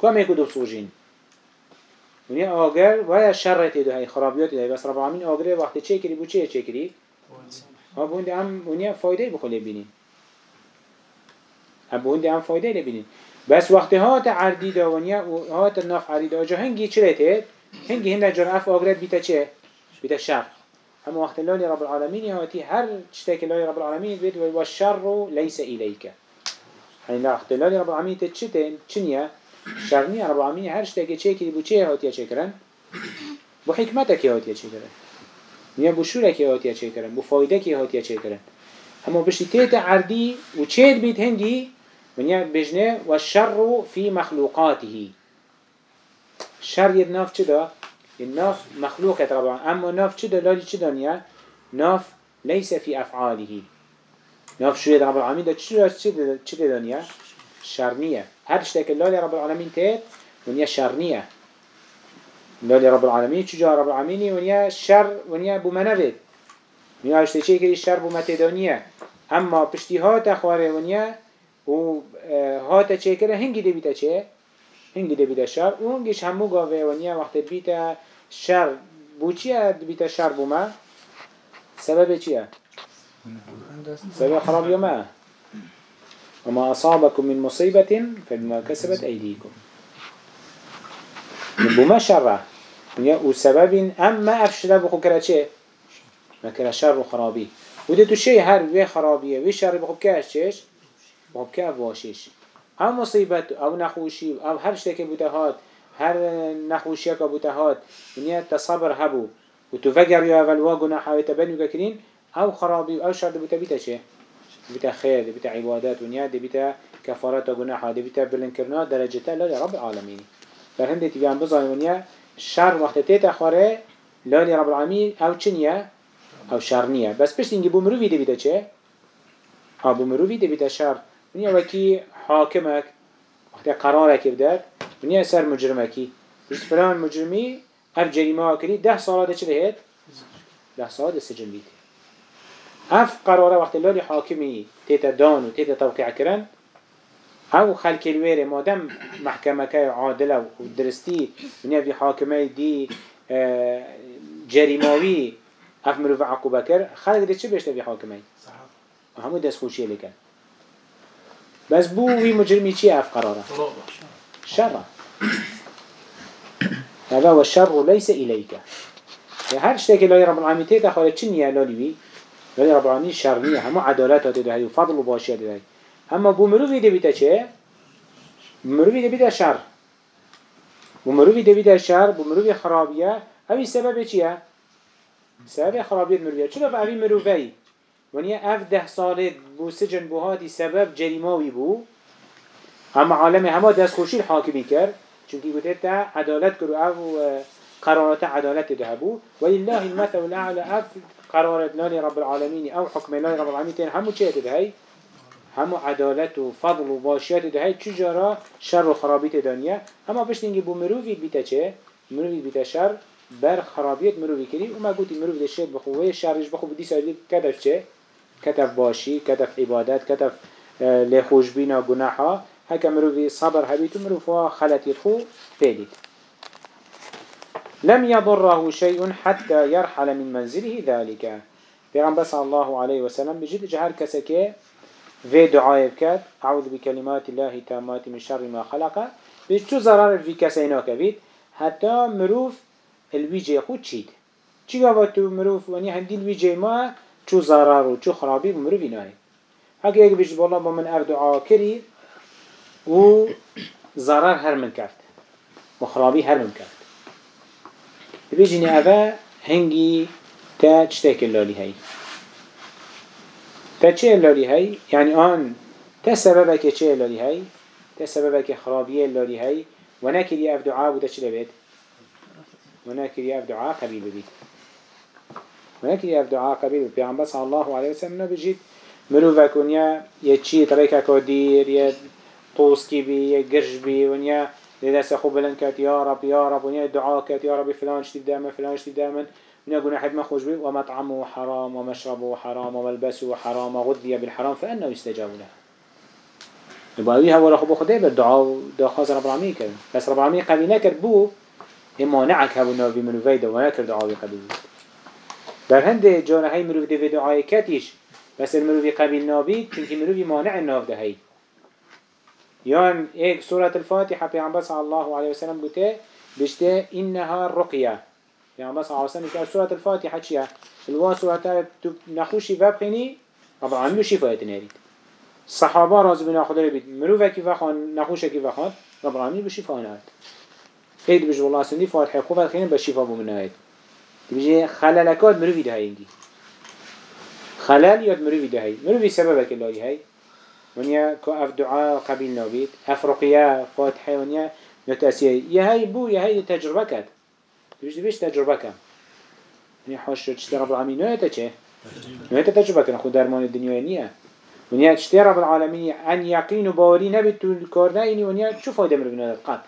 كو عم يكو دو سوجين ونيا آگر ويا شر تيدو هاي خرابيات تيدو بس رب العالمين آگر وقت شكري بو چيه شكري ها بوند عم ونيا فايده بخلي بينين هم بوند عم فايده لبينين بس وقت هات عردي دا ونيا هات الناف عردي دا جا هنگي چلته هنگي هنده جرأ اف آگرت بیتا چه؟ بیتا شر. هم وقت الله رب العالمين هاتي هر تشتاك الله رب العالمين بيت والشر ليس إليك يعني وقت الله رب العالمين تتشتين چنيا شرني رب العالمين هر تشتاك چيكي بو چه هاتيا چكرن بو حكمتك هاتيا چكرن نيا بو شورك هاتيا چكرن بو فايدك هاتيا چكرن هم بشتي تيت عردي وچيت بيت هنگي ونيا بجنه والشر في مخلوقاته شر یه ناف چی دا؟ ناف مخلوقه طبعا اما ناف چی دا لالی چی دانیا؟ یعنی ناف ليس في افعاله. ناف شوید رب العالمين ده شو شو شر نیه. هر تاك لالی رب العالمين ونیا یعنی ونيا نیه لالی رب العالمين چی جا رب العالمینی؟ ونيا شر ونيا بمنفذ ونيا هرش چی كري شر بمتدانية اما پشتی ها تخواره ونيا و هات تشي کرده هنگی دبيتا چه هنگی بیده شر و هنگیش همو گاوه و نیا وقت بیده شر بو چیه؟ بیده شر بو ما؟ سبب چیه؟ سبب خراب ما؟ وما أصابكم من مصيبة فبما كسبت أيديكم بو ما شره وسبب أما أفشل بخو كرا چه؟ ما كرا شر وخرابي وده تو شيء هر وي خرابيه وي شر بخو كاش چش؟ بخو كاف واشيش او مصیبت او نخوشی او هر شتێکە بوتە هات نخوشی که بوتە هات نیە تەسەبر هبو. و تو وەگەڕیەوەلوا گوناحاوێتە کنین او خرابی و ئەو شار دەبوتە بیتە چێ بتە خێر دەبتە کفارت و دەبتە کەفارەتە گوناحا دەبتە درجه دەرەجەتە لالی رب العالمین. بەرهندێک بیان بزانین ونیا شر وقت تیتا خوارێ لالی رب العالمین ئەو او شر ئەو بس پشت بەس بومروی دی بیتا چه؟ او بومروی دی بیتا شر. و ونیا وکی حاكمك وقتی قرارك بداد ونیا سر مجرمكي بس فلان مجرمي اف جريمه كري ده سالات چه بهت ده سالات سجن بيت اف قراره وقت اللي حاكمي تيتا دان و تيتا توقيع كرن أو خلق الويري مادام محكمة عادلة ودرستي ونيا في حاكمة دي آه، جريماوي اف مروف عقوبة كر خلق دي چه بيشتا في حاكمة همو دست خوشيه لكن بس بو وي مجرمي چي اف قراره. شر. هذا هو الشر ليس إليك. يعني هر شتاك لا رب العالمين تيتا خالد چنيا لالي لا رب العالمين شر نية همو عدالات تدهي وفضل وباشية تدهي اما بو مروفي دي بيتا چه مروفي دي بيتا شر. بو مروفي دي بيتا شر بو مروفي خرابية اوي سبب چيه سبب خرابية مروفية چلو فأوي مروفي ونیا اف ده ساله بو سجن بو هادی سبب جریماوی بو. اما عالم همه دست خوشی حاکمی کرد. چونکی گوته تا عدالت کرو او قرارات عدالت ده بو. ولله المثل الاعلى اف قرارات لاني رب العالمين او حكم لاني رب العالمين تين همو چه ده همو عدالت و فضل و باشیت ده هی چجارا شر و خرابیت دنیا. اما پشت اینگه بو مروفی بیتا چه؟ مروفی بیتا شر. بر خرابیت مروفی کری و ما گوتی مروفی ده شد بخوه شرش بخو. بدی سالی کدف چه؟ كتف باشي كتف عبادات كتف اه، لخوش بينا گناحا هكا مروفي صبر هبيت مروفا خلت يدخو بيديت لم يضره شيء حتى يرحل من منزله ذلك. پیغمبر صلى الله عليه وسلم بجد جهر كسكي في دعاء بكات أعوذ بكلمات الله تامات من شر ما خلق بجد ضرر في كسينا كبيت حتى مروف الويجي خود شيد چی گفت مروف؟ ونی هندی الویجه ما چو ضرر و چو خرابی بمرو بینایی اگه اگه بیشت بالا با من ارد دعا کری و ضرر هر من کرد و خرابی هر من کرد بیجینی اوه هنگی تا چتک اللالی هی تا چه اللالی هی؟ یعنی آن تا سببه که چه اللالی هی؟ تا سببه که خرابی اللالی هی و نکری اف دعا بوده چه لبید؟ و نکری اف دعا قبیل بید ونكي يف دعاء قبيل بيعن بس الله عليه وسلم نبجيت مروفا كونيا يتشي طريقة كودير يد طوسكي بي يجرش بي ونيا لدس أخو بلنكات يا رب يا رب ونيا دعاء كات يا رب فلان شتي دائما فلان شتي دائما ونيا قلنا حد ما خوش بي ومطعمه حرام ومشربه حرام وملبسه حرام وغذي بالحرام فأنه يستجاب له يبقى هو رخبو خدي بالدعاء دعاء خاص رب العالمين كده بس رب العالمين قبيل نكر بو هم نعك هبو نوفي منوفيدا ونكر دعاء قبيل در هنده جانه های مروف دوی دعای کتیش بس المروفی قبیل نابید چونکه مروفی مانع ناف ده هی یان ایک سورة الفاتحة پیغمبر صلی الله علیه وسلم بوده بشته اینها رقیه. پیغمبر صلی الله علیه وسلم سورة الفاتحة چیه؟ الوا سورة نخوشی وبخینی رب العالمین شفایت نرید صحابه راز بنا خدا رو بید. مروفه کی وخوان نخوشه کی وخوان رب العالمین بشفا نهد. اید بجو الله سندی فاتحه خوب خینی بشفا بمنهد تبجي خلالكات مروفي ده هاي خلال ياد مروفي ده هاي. مروفي سببك اللي هاي. ونيا كو أف دعاء قبيل نابيت أف رقيا فاتحة ونيا نتأسية. يا هاي بو يا هاي تجربة كات تبجي بيش تجربة كات ونيا حوش تشتري رب العالمين. نوية تجه نوية تجربة كات خود درمان الدنيا نية. ونيا تشتري رب العالمين. أن يقين باوري نبت الكارنائني ونيا شو فايدة مروفي نادت قط.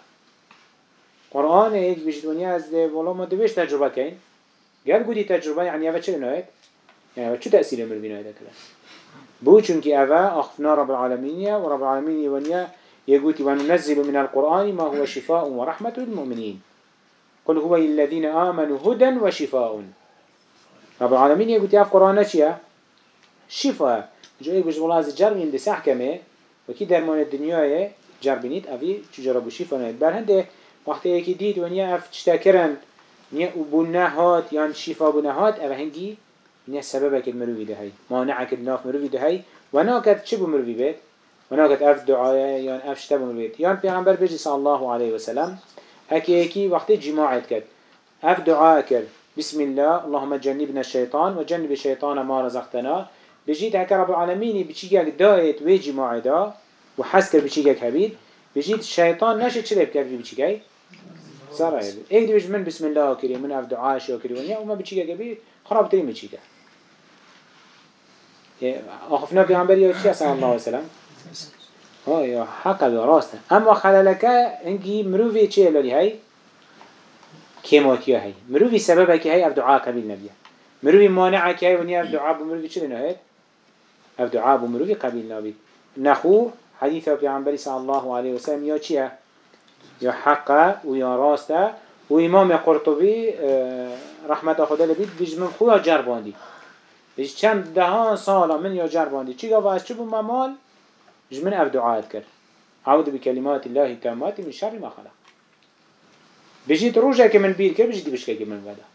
قرآن هيك بيجي. ونيا از والله ما دبيش تجربة كين گل گودی تجربة یعنی اوه چه نهایت؟ یعنی اوه چه تأثیر مروی نهایت کرد؟ بو چونکی اوه أخفنا رب العالمین و رب العالمین ونیا يقولي وننزل من القرآن ما هو شفاء ورحمة للمؤمنين. قل هو الذين آمنوا هدى وشفاء. رب العالمين يقولي في قرآن شيا شفاء. جو يقول والله از جربين دي سحكمه وكي درمان الدنيا جربينيت أبي تجربوا شفاء بل هنده وقت يكي ديد ونيا أف تشتاكرن نيا وبنا هات يان شفا بنا هات أبا هنجي نيا سببك المروي ده هاي مانعك الناف مروي ده هاي وناكت شبو مروي بيت وناكت أف دعايا يان أف شتبو مروي بيت يان بيغمبر بيجي صلى الله عليه وسلم هكي هكي وقت جماعة كد أف دعاء كد بسم الله اللهم جنبنا الشيطان وجنب الشيطان ما رزقتنا. بجيت هكا رب العالمين بيجيك دايت ويجي معدا وحسكر بيجيك هبيد بجيت الشيطان ناشد شرب كرفي بيجيك سارا يبي. إيه دي من بسم الله كري من عبد عاش وكري ونيا وما بتشيكا كبير خراب تري متشيكا أخفنا في عمبر يوشي صلى الله عليه وسلم. آه يا حقا براسته اما خلالك إنجي مروفي چه لولي هاي. كيموتيا هاي. مروفي سببك هاي عبد دعاء قبيل نبيه. مروفي مانعك هاي ونيا عبد دعاء بمروفي چه لنهاية عبد دعاء بمروفي قبيل نبي نخو حديث پیغمبر صلى الله عليه وسلم يا چيه يا حقه ويا راسته وإمام قرطبي آه، رحمة خدا لبيت بيج من خويا جرباندي بيج چند دهان سالا من يا جرباندي چي قاوا از چبو ممال بيج من اف دعاء كر أعوذ بكلمات الله التامات من شر ما خلق. بيجيت روجه كمن بير كر بيجيت بشكا كمن ودا.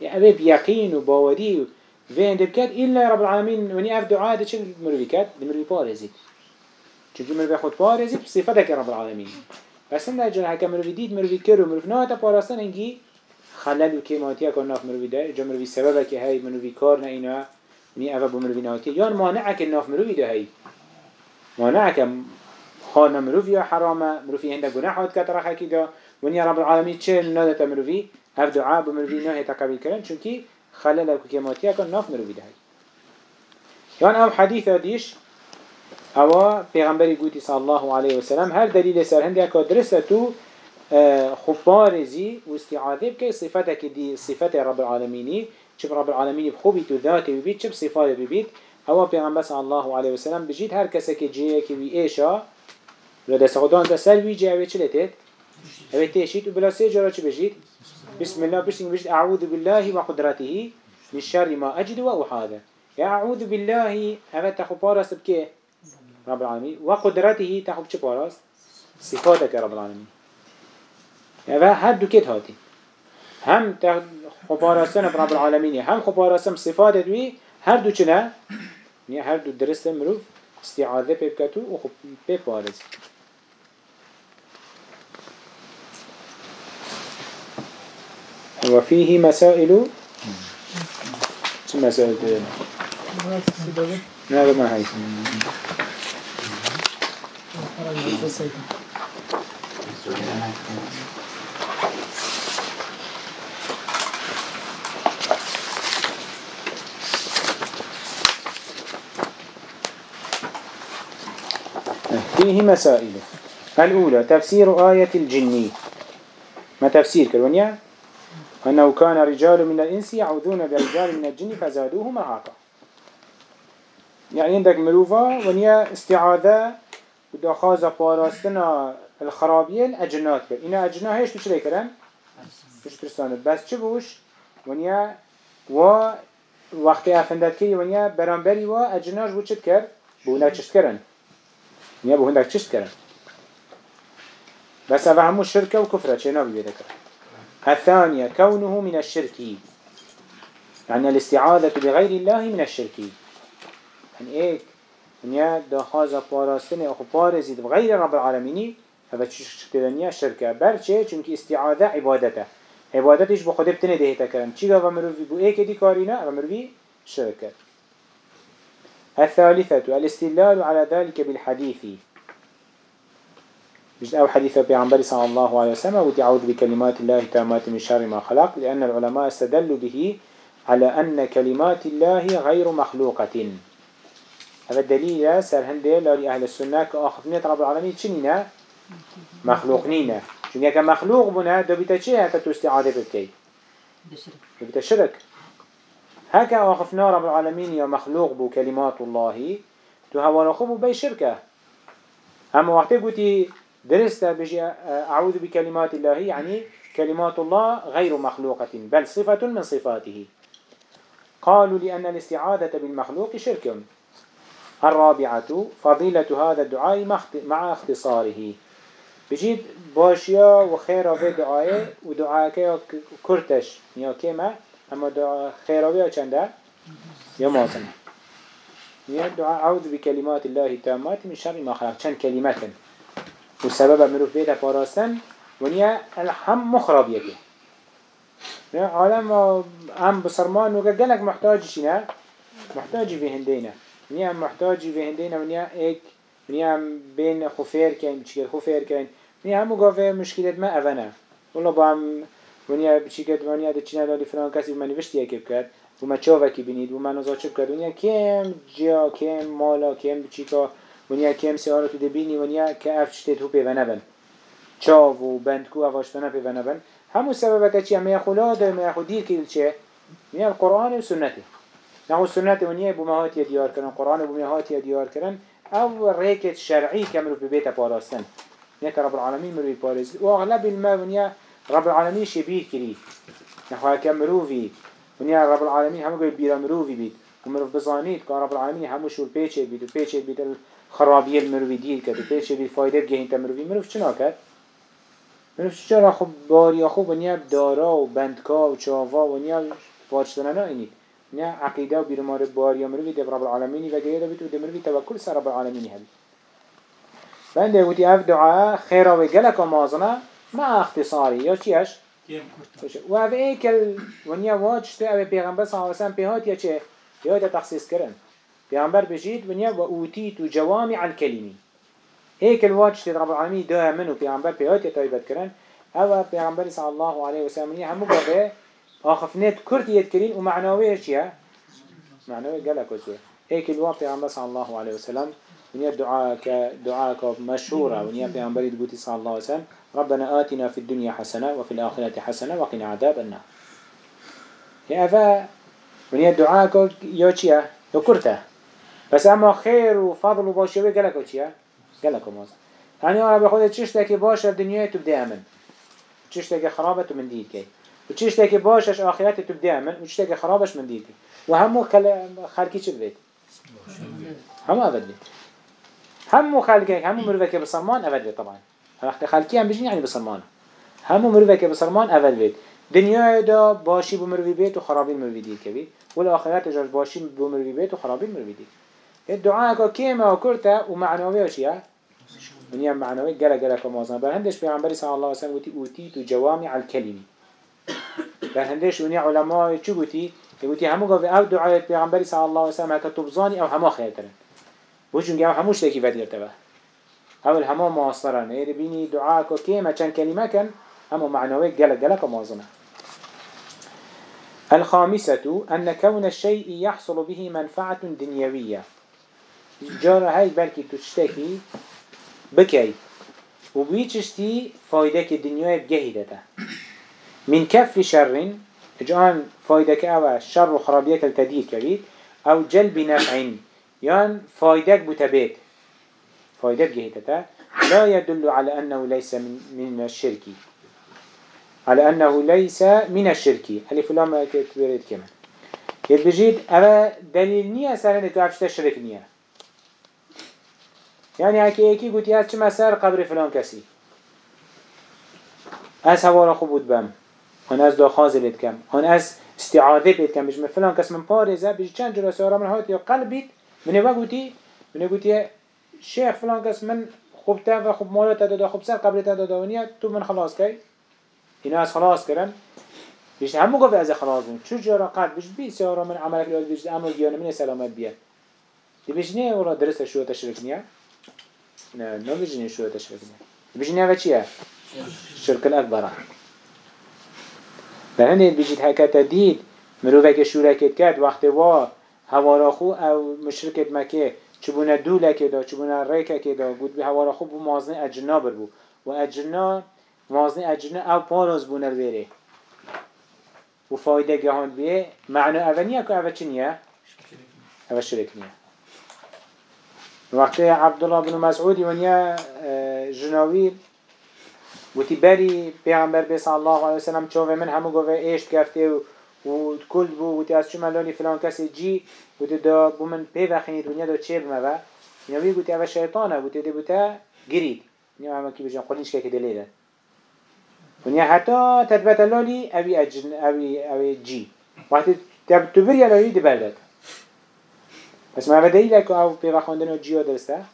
يعني أبي بيقين وباوري وين دبكات إلا رب العالمين وني اف دعاء چل مروي كات دمروي بارزي چونكي مروي خود بارزي بصفتك رب العالمين بس نه جن حکم مروی دید مروی کرو مروی نه تا پاراستن اینگی خلل و کیماتیا کن ناف مروی ده جا مروی سبب که هی مروی کار نه اینا می اوه با مروی ناکی یا مانع که ناف مروی ده هی. مانع که خان مروی حرامه مروی هند گناه حد که رخ کی ده ونیا رب العالمین چه نده تا مروی هف دعا با مروی نه تا قبول کردن چونکی خلل و کیماتیا کن ناف مروی ده هی. یا ام حدیث دیش أو پیغمبری گوتی صلی الله علیه و سلم هر دلیل سر هندی که درسته تو آه، خبارزی و استعاذه بکی صفته که دی صفت رب العالمینی چه رب العالمینی بخوبی تو ذاتی ببید چه صفات ببید أو پیغمبر صلی الله علیه و سلم بجید هر کسی که جیه که وی ایشا و دست خودان دست وی جیه چه لتید؟ اوی تیشید و بلا سه جارا چه بجید؟ بسم الله بشتنگ بجید اعوذ بالله و قدرته من شر ما اجد و احاده اعوذ بالله اوی تخبار است بکه رب العالمين. وقدرته تحب چه پاراست صفاتك رب العالمين. يعني هر دو كت هاتي هم خبارستن رب العالمين هم خبارستن صفات دوي هر دو چنه يعني هر دو درست مروف استعاذة بيبكتو وخب بيبارز وفيه مسائل شو مسائل لا ما هي فيه مسائل الأولى تفسير آية الجني ما تفسير كرونيا أنه كان رجال من الإنس يعوذون برجال من الجن فزادوهم رهاقا يعني عندك مروفا ونيا استعاذة بدا خازا پاراستنا الخرابیه الاجنات بر اینا اجنا هیش تو چه بکرم؟ توش پرساند بس چه بوش؟ ونیا و وقتی افندت که ونیا برانبری و اجناش بود چت کرد؟ به هندک چشت کرن ونیا به هندک چشت کرن بس اوه همو شرک و کفره چه نابی بیده کرد الثانية كونه من الشرکی؟ یعنی يعني الاستعاذة بغير الله من الشركي يعني یعنی ايه ونیا دخواز پاراستن اخو پارزید غیر رب العالمینی هذا شكلانيا شركة برچه چونك استعاذة عبادته. عبادتش بخود بتنه دهتا كرن چيغا ومروفي بو ايك دي كارينا ومروفي شركة الثالثة الاستدلال على ذلك بالحديث. بجد أو حديث بيعنبري صلى الله عليه وسلم. ودي عوذ بكلمات الله تامات من شر ما خلق لأن العلماء استدلوا به على أن كلمات الله غير مخلوقة. هذا دليل سر هنده لاري أهل السنة كأخفنية رب العالمين چنينة؟ مخلوق نينه چون يكا مخلوق بنا دو بيتا چه هكا تو استعادة بكي دو بيتا شرك. هكا أخفنا رب العالمين يا مخلوق بو كلمات الله تو هوا نخبو بي شركة. اما وقت قلتي درست بجي أعوذ بكلمات الله يعني كلمات الله غير مخلوقة بل صفة من صفاته. قالوا لأن الاستعاذة بالمخلوق شرك. الرابعة فضيلة هذا الدعاء مع اختصاره. بجيد باشيا وخيرا في دعاء ودعاء كرتش. يا كيما؟ اما دعاء خيرا في چنده؟ يا مازن. يا دعاء أعوذ بكلمات الله التامات من شر ما خلق. چند كلمات وسبب مروف بيتا باراستن ونيا الحم مخرب يكي عالم ام بصرمان وقا قلق محتاج شنا محتاج في هندينا منی هم محتاجی به هندین و نیا ایک منی هم بین خوفر کن چیکر خوفر کن. منی هم مقافه مشکلت ما اونه ولی با هم چیکار، بچیکت ونیا دچی نداری فلان کسی منی وشتی اکیب کرد و ما چه وکی بینید؟ و من از آچه کرد ونیا کم جا کم مالا کم بچیکا. ونیا کم سیاره تو دبینی ونیا که افشته تو پی ونبن چاو و بند کو اواش ونپی ونبن همون سبب که چی؟ همه خدا داره همه خودی کل چه؟ قرآن و سنتی نحو سنت ونیا بو مهات دیار کردن قرآن بو مهات دیار کردن أو ريكت شرعي كمرو ببيت باراستن نيك رب العالمين مروي بارز واغلب الماء رب العالمين شبيه كري. نحو كمروفي ونيا رب العالمين هم قول بيرا مروفي بيت. ومروف بزانيت كان رب العالمين همو شو البيتش بيت. وبيتش بيت الخرابية المروفي ديل كد وبيتش بيت فايدة بجهين تمروفي مروف چنا كد مروف چرا؟ خب باري خب ونيا دارا و بندكا و چاوا ونيا واجتنا نايني ونيا عقيدة و بيرمار باري مروفي دب رب العالمين وقريدا بيت ودب مروفي توكل سر رب العالمين هبي بنده يقولي اف دعاء خيرا وقلق ومازنا مع اختصاري يا چيش؟ و اف ايكل ونيا واجت أو پیغمبر صلى الله عليه وسلم بهات يا چه؟ بهات تخصيص كرن پیغمبر بجيد ونيا و اوتيت جوامع الكلمي هيكل واجت رب العالمين ده منو پیغمبر بهات تايبت كرن أو پیغمبر صلى الله عليه وسلم همو قابه آخفنات كرت يدكرين ومعنوية چيه؟ معنوية قلق وزوه هيك الوقت پیغمبر صلى الله عليه وسلم. ونيا دعاء دعاء مشهورة. ونيا پیغمبر تقولي صلى الله عليه وسلم ربنا آتنا في الدنيا حسنة وفي الآخرة حسنة وقنا عذاب النار. يا أفا ونيا دعاء يا چيا يا كرتة. بس أما خير وفضل وباشوي قالك چيا قالك ماز يعني أنا بخود تشتكي باش الدنيا تبدأ أمن. تشتكي خرابة من ديك وتشتكي باشش آخرت تبدأ أمن وتشتكي خرابش من ديك وهمو خلقي چه بيت همو أبد بيت همو خلقك همو مروفك بصرمان أبد بيت طبعا وقت خلقی هم بجین یعنی بسرمان همو مروفه که بسرمان اول بید دنیای دا باشی بمروی بید و خرابی مروی دید که بید و آخرت جاش باشی بمروی بید و خرابی مروی دید الدعاء که کیما کرتا و معنوی چیه؟ دنیا معنوی گره گره که مازن بر هندش پیغمبری صلی الله علیه وسلم گوتی اوتی تو جوامع الکلمی. بر هندش ونیا علماء چو گوتی گوتی همو گفت أو دعای پیغمبری صلی الله علیه وسلم حتی تبزانی أو همه خیر ترن بوچون أو هموش تکی ود گرته اول همه معاصران إيه بینی دعا که کیما چند کلمه کن همه معنوی گلک گلک مازنه. الخامسة أن كون الشيء يحصل به منفعة دنيوية جارة هاي بلكي تشتكي بكي وبيتشتي فايدك الدنيا بجهدته من كف شر جان فايدك أو شر خرابيك التدير كبير أو جلب نفع يان فايدك بتبيت فايدة جهتتا لا يدل على أنه ليس من, الشرك. على أنه ليس من الشرك. ألف لام تبريد كمان. يتبجيد أما دليل نية سرنة تعرفش تشرك نية. يعني هكي ايكي قلت يا چما سر قبر فلان كسي. از هوا خبود بم هن از داخاز بيت كم هن از استعاذه بيت كم بجمع فلان كس من بارزه بيجي چند جراسي آرام هات يا قلبيت من قلتي من قلتي شيخ فلان کس من خوب تا و خوب مالات دادا خوب سر قبل تا دادا ونیا تو من خلاص کی اینا از خلاص کردن. بیش همو گفت از خلاص بیم چو جارا قد بیش بی سیارا من عملک لیاد بیش اما گیانه من سلامت بیاد. دی بیش نه ولا درست شو تشرک نیا. نه نه بیش نه شو تشرک نیا. بیش نه و چیه؟ شرک الاکبر لأن بيجي هكا تديد مروفك شوركت كات وقت وا هوارا خو أو مشركت مكة چبونه دوله دا چبونه ریکه که دا گود به هوارا خوب بو مازنه اجنا بر بو. و اجنا مازنه اجنا او پاراز بونه بره. و فایده گهان بیه. معنی اونیه که اوه چنیه؟ اوه شرک نیه وقتی عبدالله بن مسعودی ونیا جناوی وتی بری پیغمبر بی صلی الله علیه وسلم چوه من همو گوه ایشت گفته و و کل بو و از چه ملالی فلان کسی جی و دا بو من پی وخینی دنیا دا چه بمه و؟ نوی گوتی اوه شیطانه و دی بوتا گرید. نیا همه کی بجن قلینش که دلیله. ونیا حتی تثبت لالی اوی اجن اوی اوی جی. وقتی تب تو بری لالی دی بردد بس ما بدیله که او پی وخوندن و جیو درسته؟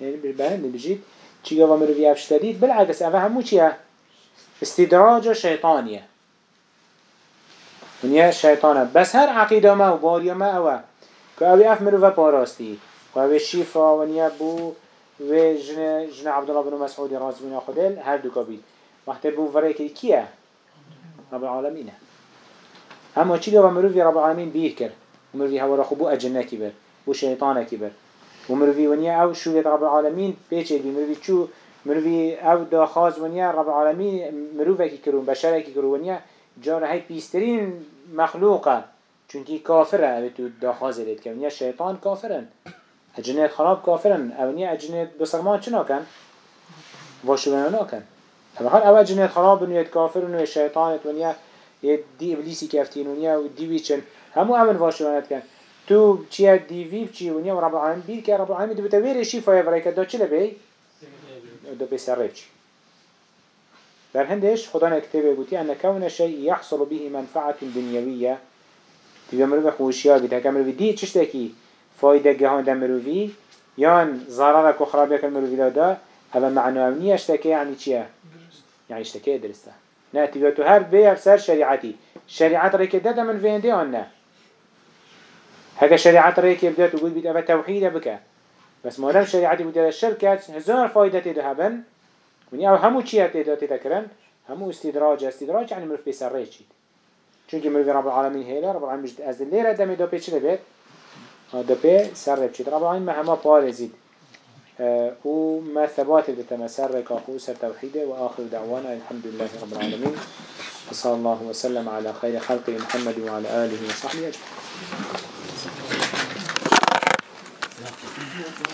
یعنی بربند بجید چی گفت مروی افشتدید بالعکس اوه همو چیه استدراج شیطانیه ونیا شیطانه بس هر عقیده ما و باری ما اوه که اوی اف مروفه پاراستی و اوی شیفا ونیا بو و جن, جن عبدالله بن مسعود راز بنا خودل هر دو کبید وقتی بو وره که کیه؟ رب العالمینه اما چی گفت مروفی رب العالمین بیر کرد. و مروفی هوا را خوبو اجنه کی بر و شیطانه کی بر. ومروي ونيا او شو رب العالمين بيجي مروي شو؟ مروي او داخاز ونيا رب العالمين مروفك كرون بشري كرون ونيا جار هاي بيسترين مخلوقة. چونكي كافرة بتو دا خاز لد ونيا شيطان كافرن. اجنيت خراب كافرن. أو ونيا بسرمان چنا كان؟ واشو بنا كان. طبعا هر أو خراب ونيا كافر ويا شيطان ونيا دي ابليسي كافتين ونيا ودي ويشن همو امن واشو بنا كان. تو چيا دي في بچي ونيا رب العالمين بير كي رب العالمين دو بتويري شي فايا فريكا دو چلا بي دو بي سرچ در هندش خدا نكتبه قلتي أن كون شيء يحصل به منفعة دنيوية تبي مروي خوشيا بيتها كمروي دي تشتكي فايدة جهان دمروي يان ضررك وخرابك المروي لادا هذا معنوية اشتكي يعني چيه يعني اشتكي درسته نا تبي تو هر بير سر شريعتي شريعت ريك ده من فين دي أنا هكا شريعت ريك يبدأ تقول بيت أبا توحيد بك بس ما دام شريعتي بدأ الشركة هزار فايدة تذهبن ونیا أو همو چیه تعداد تکرن همو استدراج استدراج يعني مرف بسر ریچید چونکه مرف رب العالمین هیله رب العالمین مجد از لیره دمی دو پیچه بید دو پی سر بچید رب العالمین ما همه پارزید و ما ثبات بتمسر كاخو سر توحيده وآخر دعوانا الحمد لله رب العالمين وصلى الله وسلم على خير خلق محمد وعلى آله وصحبه أجمعين Merci.